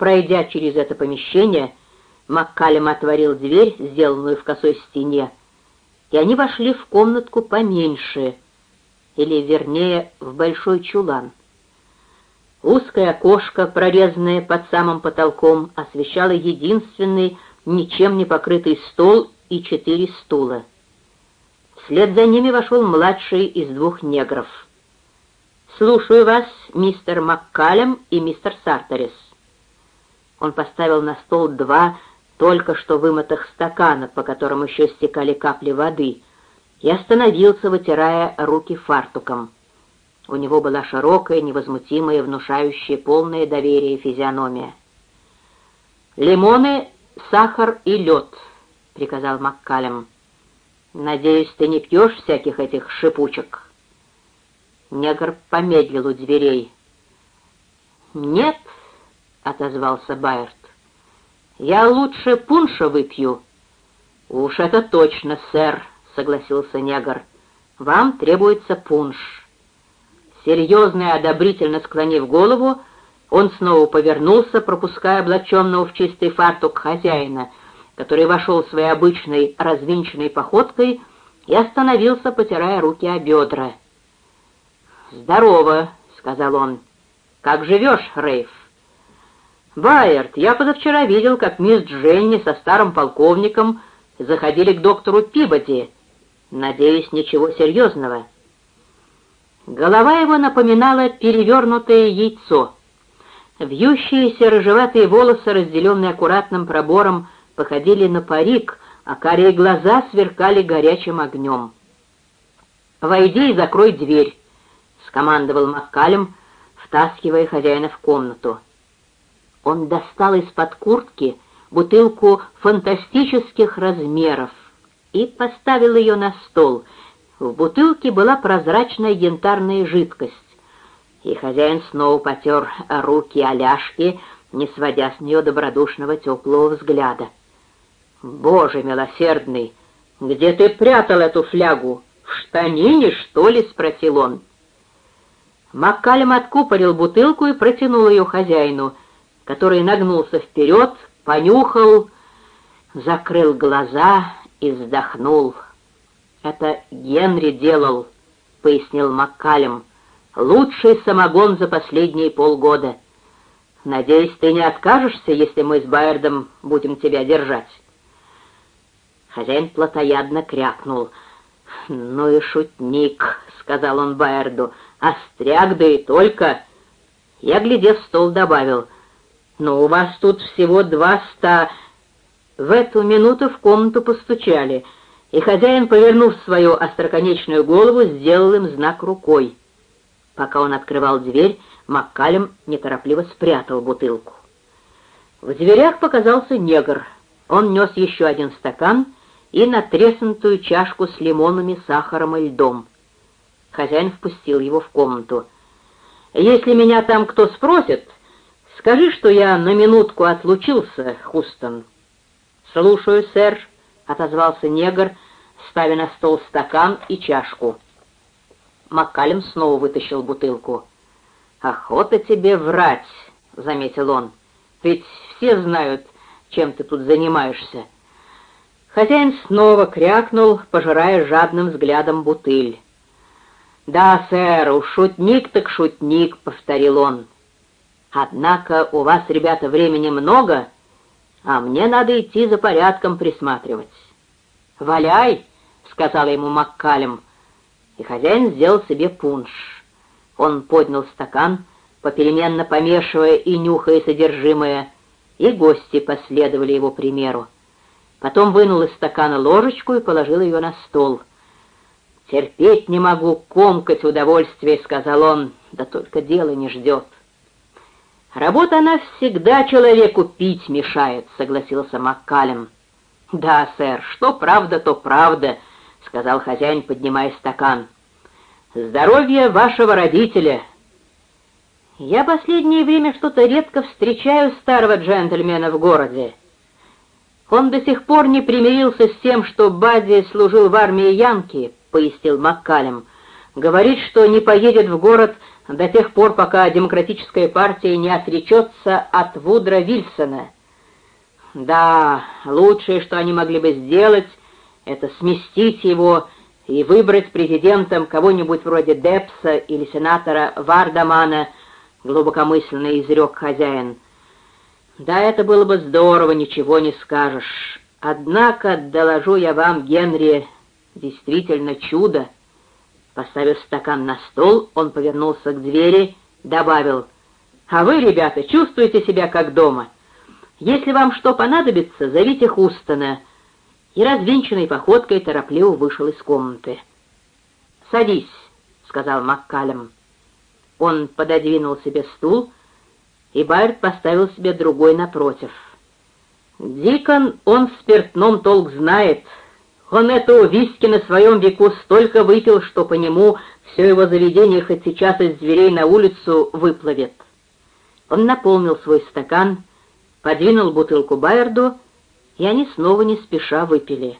Пройдя через это помещение, Маккалем отворил дверь, сделанную в косой стене, и они вошли в комнатку поменьше, или, вернее, в большой чулан. Узкое окошко, прорезанное под самым потолком, освещало единственный, ничем не покрытый стол и четыре стула. Вслед за ними вошел младший из двух негров. «Слушаю вас, мистер Маккалем и мистер Сарторис». Он поставил на стол два только что вымытых стакана, по которым еще стекали капли воды, и остановился, вытирая руки фартуком. У него была широкая, невозмутимая, внушающая полное доверие физиономия. «Лимоны, сахар и лед», — приказал Маккалем. «Надеюсь, ты не пьешь всяких этих шипучек?» Негр помедлил у дверей. «Нет», — отозвался Байерт. «Я лучше пунша выпью». «Уж это точно, сэр», — согласился негр. «Вам требуется пунш». Серьезно и одобрительно склонив голову, он снова повернулся, пропуская облаченного в чистый фартук хозяина, который вошел своей обычной развинченной походкой и остановился, потирая руки о бедра. «Здорово», — сказал он. «Как живешь, Рейф?» «Байерт, я позавчера видел, как мисс Дженни со старым полковником заходили к доктору Пибоди. Надеюсь, ничего серьезного». Голова его напоминала перевернутое яйцо. Вьющиеся рыжеватые волосы, разделенные аккуратным пробором, походили на парик, а карие глаза сверкали горячим огнем. «Войди и закрой дверь», — скомандовал Маккалем, втаскивая хозяина в комнату. Он достал из-под куртки бутылку фантастических размеров и поставил ее на стол. В бутылке была прозрачная янтарная жидкость, и хозяин снова потер руки Аляшки, не сводя с нее добродушного теплого взгляда. «Боже милосердный, где ты прятал эту флягу? В штанине, что ли?» — спросил он. Маккалем откупорил бутылку и протянул ее хозяину, который нагнулся вперед, понюхал, закрыл глаза и вздохнул. «Это Генри делал», — пояснил Маккалем, — «лучший самогон за последние полгода. Надеюсь, ты не откажешься, если мы с Байердом будем тебя держать». Хозяин плотоядно крякнул. «Ну и шутник», — сказал он Байерду, — «остряк, да и только». Я, глядев в стол, добавил, «Но у вас тут всего два ста...» В эту минуту в комнату постучали, и хозяин, повернув свою остроконечную голову, сделал им знак рукой. Пока он открывал дверь, Маккалем неторопливо спрятал бутылку. В дверях показался негр. Он нес еще один стакан — и натреснутую чашку с лимонами, сахаром и льдом. Хозяин впустил его в комнату. «Если меня там кто спросит, скажи, что я на минутку отлучился, Хустон». «Слушаю, сэр», — отозвался негр, ставя на стол стакан и чашку. Маккалем снова вытащил бутылку. «Охота тебе врать», — заметил он, — «ведь все знают, чем ты тут занимаешься». Хозяин снова крякнул, пожирая жадным взглядом бутыль. «Да, сэр, уж шутник так шутник», — повторил он. «Однако у вас, ребята, времени много, а мне надо идти за порядком присматривать». «Валяй», — сказал ему Маккалем, и хозяин сделал себе пунш. Он поднял стакан, попеременно помешивая и нюхая содержимое, и гости последовали его примеру. Потом вынул из стакана ложечку и положил ее на стол. «Терпеть не могу комкать удовольствие», — сказал он, — «да только дело не ждет». «Работа она всегда человеку пить мешает», — согласился Маккалем. «Да, сэр, что правда, то правда», — сказал хозяин, поднимая стакан. «Здоровье вашего родителя!» «Я последнее время что-то редко встречаю старого джентльмена в городе», «Он до сих пор не примирился с тем, что Бадди служил в армии Янки», — пояснил Маккалем. «Говорит, что не поедет в город до тех пор, пока демократическая партия не отречется от Вудра Вильсона. Да, лучшее, что они могли бы сделать, это сместить его и выбрать президентом кого-нибудь вроде Депса или сенатора Вардамана, глубокомысленно изрек хозяин. Да, это было бы здорово, ничего не скажешь. Однако, доложу я вам, Генри, действительно чудо. Поставив стакан на стол, он повернулся к двери, добавил, «А вы, ребята, чувствуете себя как дома? Если вам что понадобится, зовите Хустона» и развинченной походкой торопливо вышел из комнаты. «Садись», — сказал Маккалем. Он пододвинул себе стул, и Байерд поставил себе другой напротив. «Дикон, он в спиртном толк знает. Он этого виски на своем веку столько выпил, что по нему все его заведение хоть сейчас из дверей на улицу выплывет». Он наполнил свой стакан, подвинул бутылку Байерду и они снова не спеша выпили.